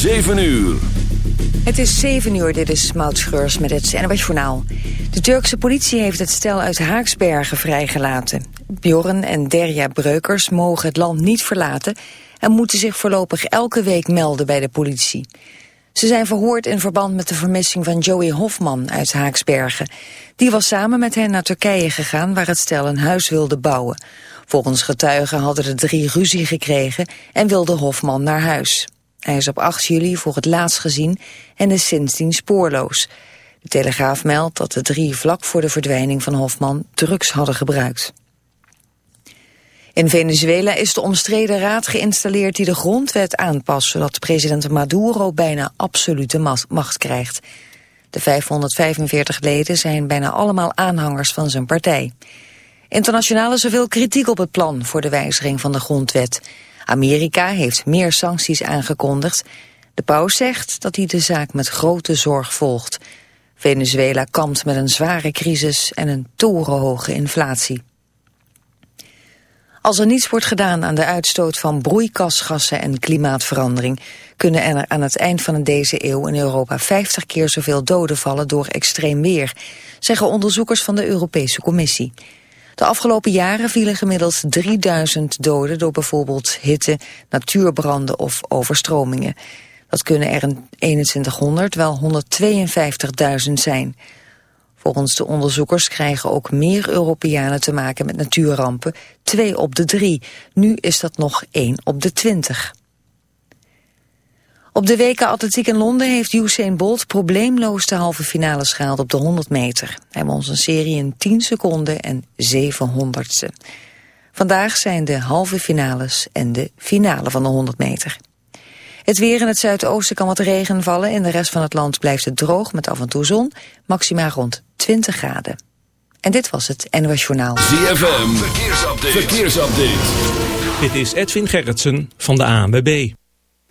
7 uur. Het is 7 uur, dit is Maud Schreurs met het NWS Journaal. De Turkse politie heeft het stel uit Haaksbergen vrijgelaten. Bjorn en Derja Breukers mogen het land niet verlaten... en moeten zich voorlopig elke week melden bij de politie. Ze zijn verhoord in verband met de vermissing van Joey Hofman uit Haaksbergen. Die was samen met hen naar Turkije gegaan waar het stel een huis wilde bouwen. Volgens getuigen hadden de drie ruzie gekregen en wilde Hofman naar huis. Hij is op 8 juli voor het laatst gezien en is sindsdien spoorloos. De Telegraaf meldt dat de drie vlak voor de verdwijning van Hofman drugs hadden gebruikt. In Venezuela is de omstreden raad geïnstalleerd die de grondwet aanpast... zodat president Maduro bijna absolute macht krijgt. De 545 leden zijn bijna allemaal aanhangers van zijn partij. Internationaal is er veel kritiek op het plan voor de wijziging van de grondwet. Amerika heeft meer sancties aangekondigd. De paus zegt dat hij de zaak met grote zorg volgt. Venezuela kampt met een zware crisis en een torenhoge inflatie. Als er niets wordt gedaan aan de uitstoot van broeikasgassen en klimaatverandering, kunnen er aan het eind van deze eeuw in Europa 50 keer zoveel doden vallen door extreem weer, zeggen onderzoekers van de Europese Commissie. De afgelopen jaren vielen gemiddeld 3000 doden door bijvoorbeeld hitte, natuurbranden of overstromingen. Dat kunnen er in 2100 wel 152.000 zijn. Volgens de onderzoekers krijgen ook meer Europeanen te maken met natuurrampen, twee op de drie. Nu is dat nog één op de twintig. Op de WK Atletiek in Londen heeft Usain Bolt probleemloos de halve finale gehaald op de 100 meter. Hij won zijn serie in 10 seconden en 700ste. Vandaag zijn de halve finales en de finale van de 100 meter. Het weer in het zuidoosten kan wat regen vallen. In de rest van het land blijft het droog met af en toe zon. Maxima rond 20 graden. En dit was het NOS Journaal. ZFM, verkeersupdate. verkeersupdate. Dit is Edwin Gerritsen van de ANWB.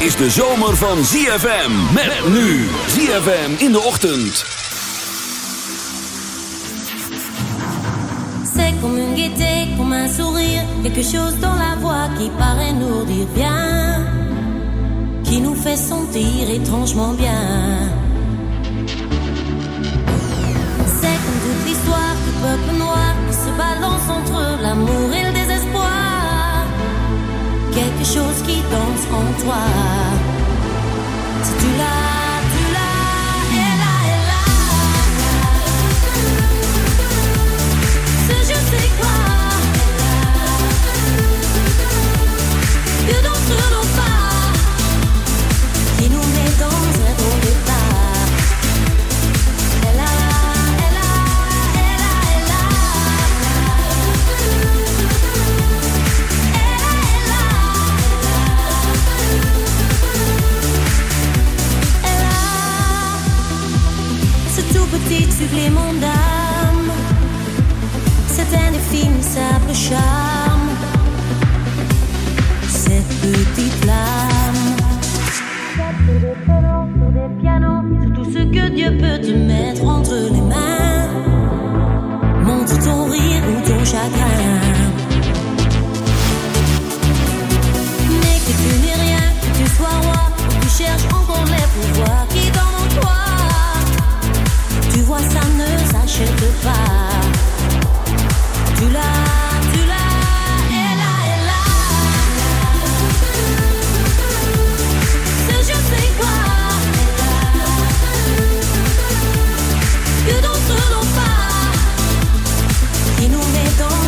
Is de zomer van ZFM. Met nu. ZFM in de ochtend. C'est comme une gaieté, comme un sourire, quelque chose dans la voix qui paraît nous dire bien, qui nous fait sentir étrangement bien. C'est comme toute l'histoire du peuple noir qui se balance entre l'amour et désespoir, quelque chose qui danse en toi. Si tu l'as, tu l'as, elle a, elle supplément d'âme c'est indéfinissable charme. Cette petite flamme. Sur des des pianos, tout ce que Dieu peut te mettre entre les mains. Montre ton rire ou ton chagrin. Mais que tu n'es rien, que tu sois roi, que tu cherches encore les every n'achète pas. Tu l'as, tu l'as. Que d'autres n'ont pas, qui nous met dans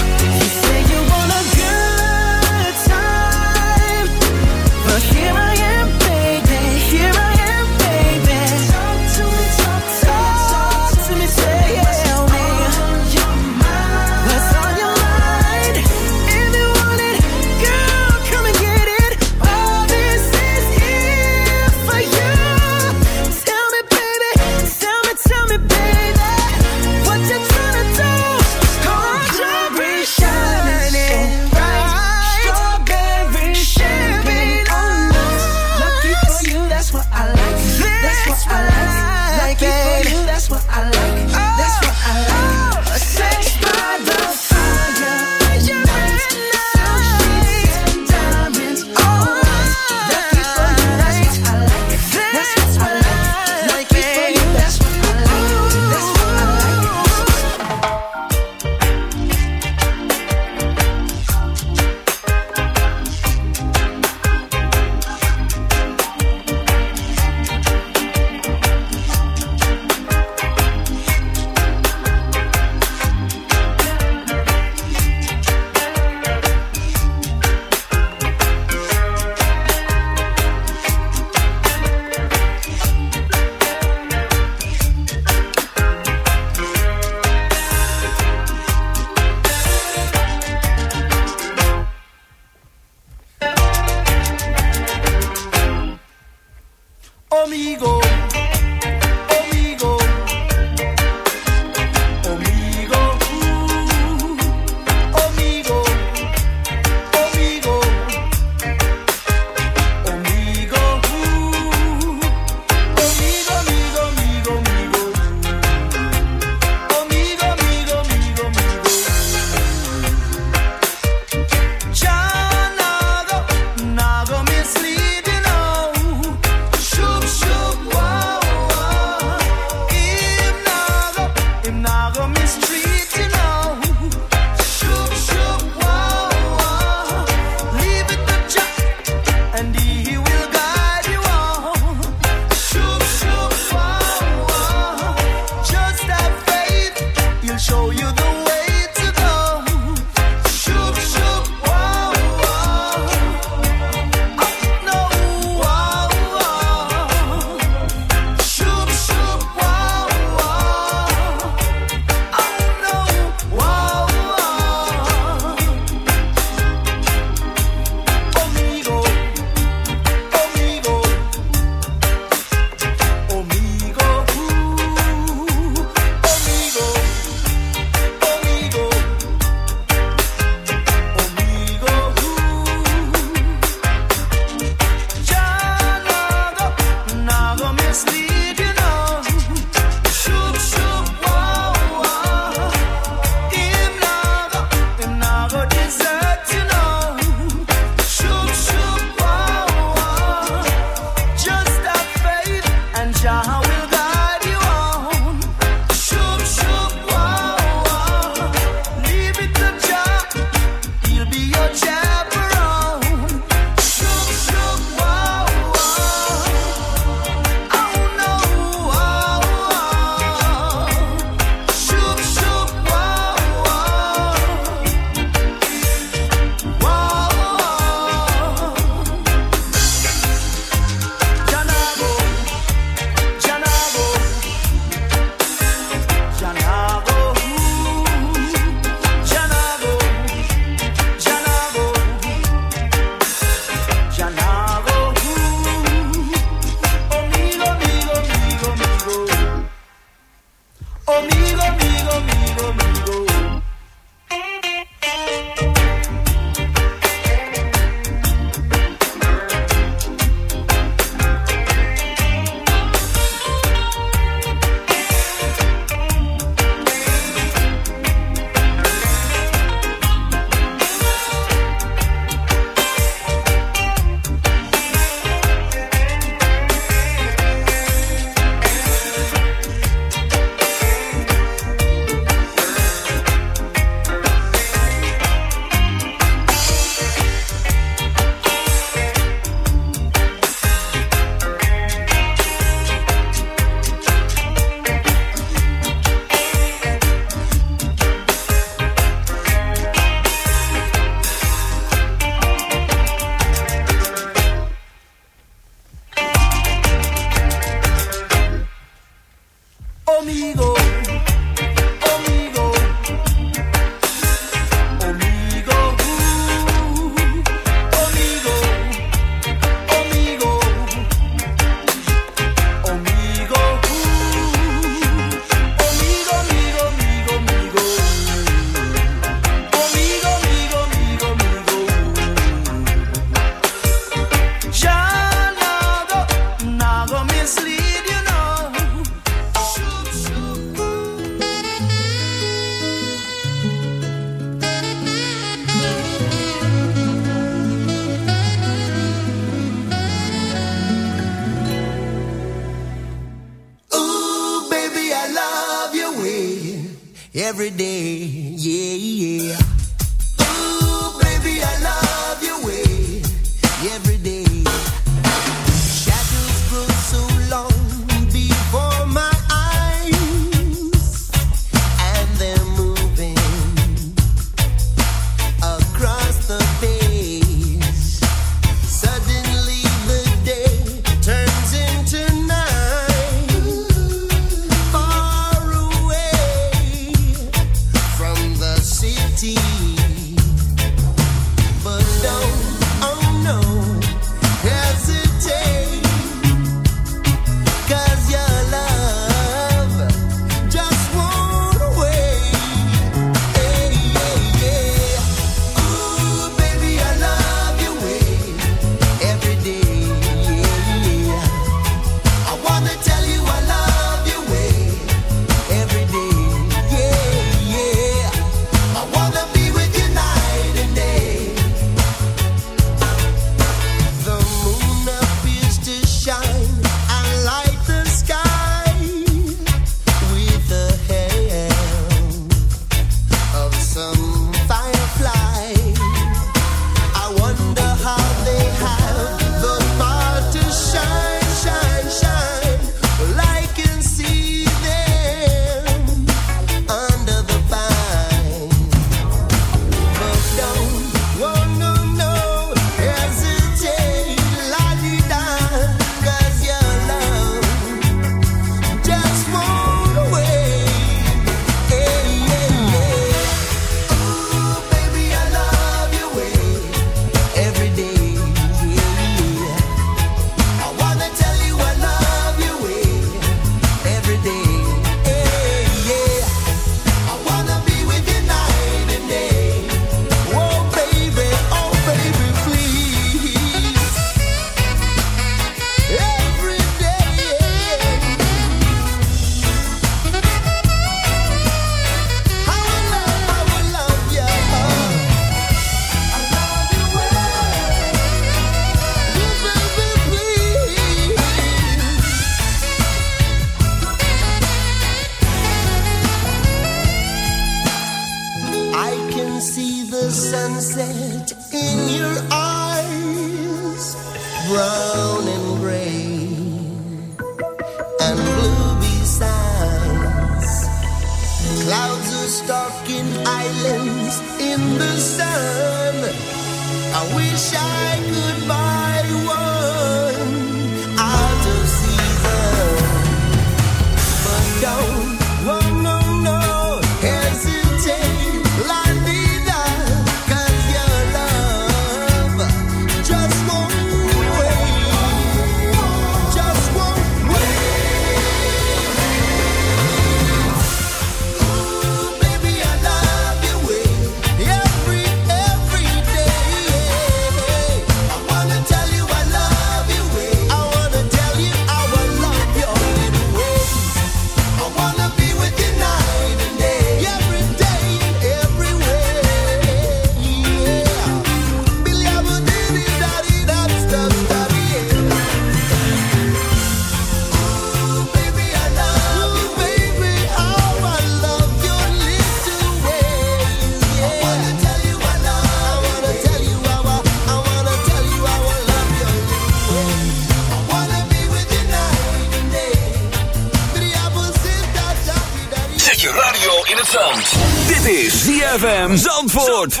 ZFM Zandvoort.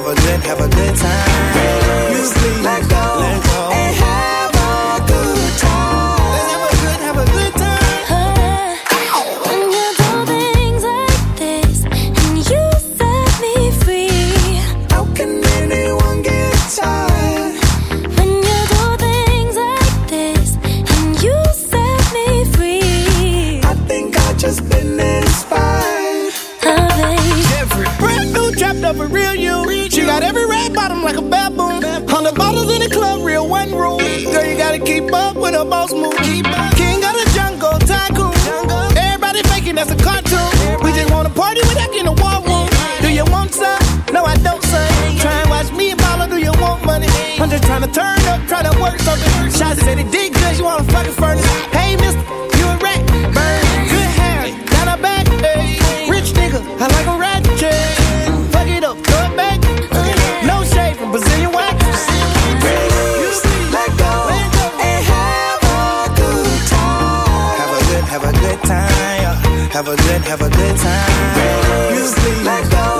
have a good, have a good time. You sleep, let go. Let go. Hoes in the club, real one rule. Girl, you gotta keep up with the boss move. King of the jungle, tycoon. Everybody faking that's a cartoon. We just wanna party without getting a war room. Do you want some? No, I don't, son. Try and watch me and mama, do you want money? I'm just trying to turn up, try to work something. Shots said it did cuz you wanna fucking furnace. Hey, mister. have a good, have a good time. Please let go.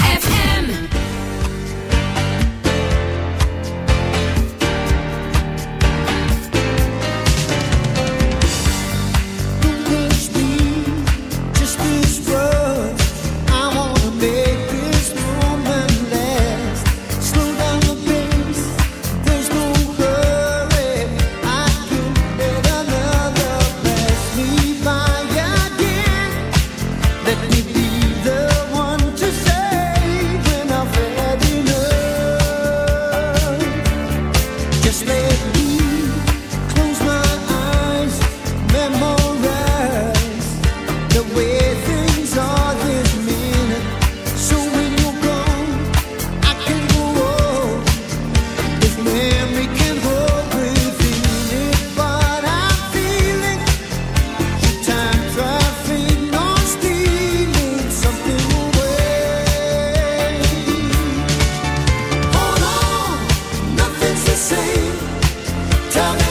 Tell me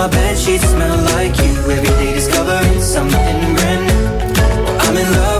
my bed sheets smell like you. Every day discovering something brand new. I'm in love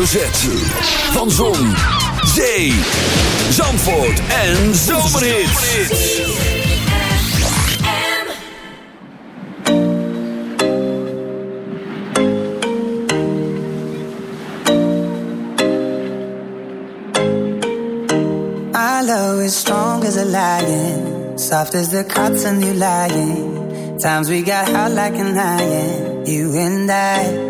hoofdletter Van Zon, Zee, Zandvoort en Zomerhits. Our love is strong as a lion, soft as the cotton you lying. Times we got hot like an iron, you and I.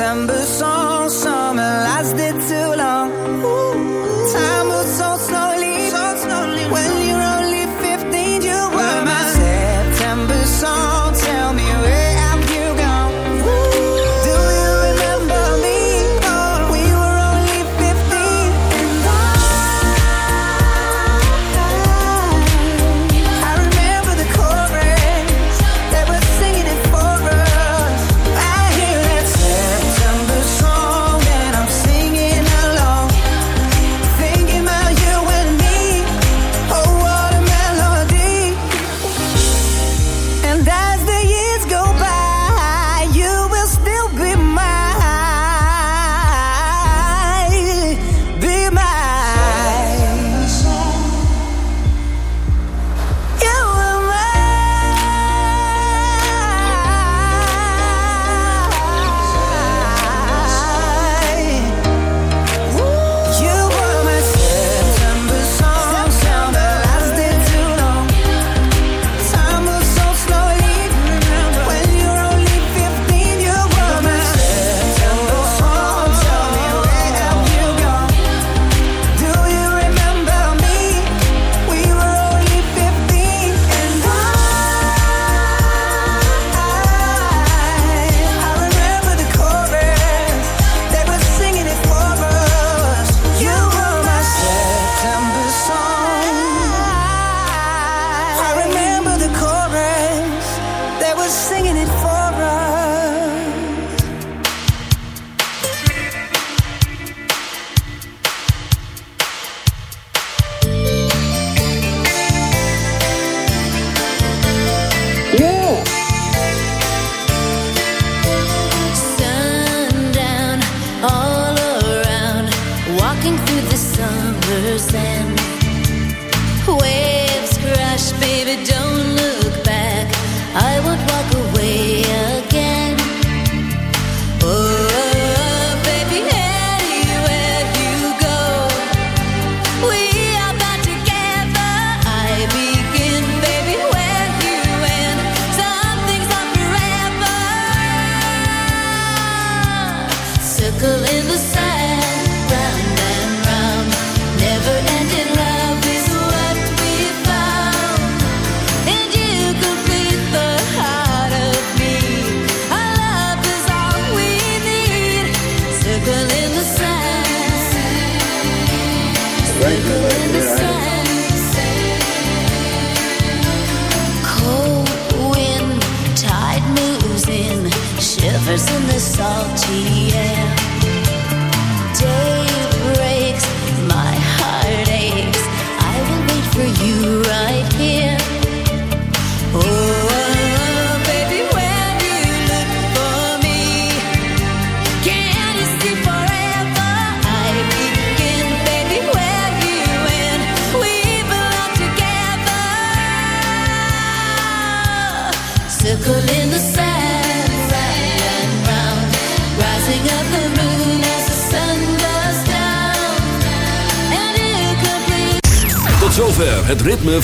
December song.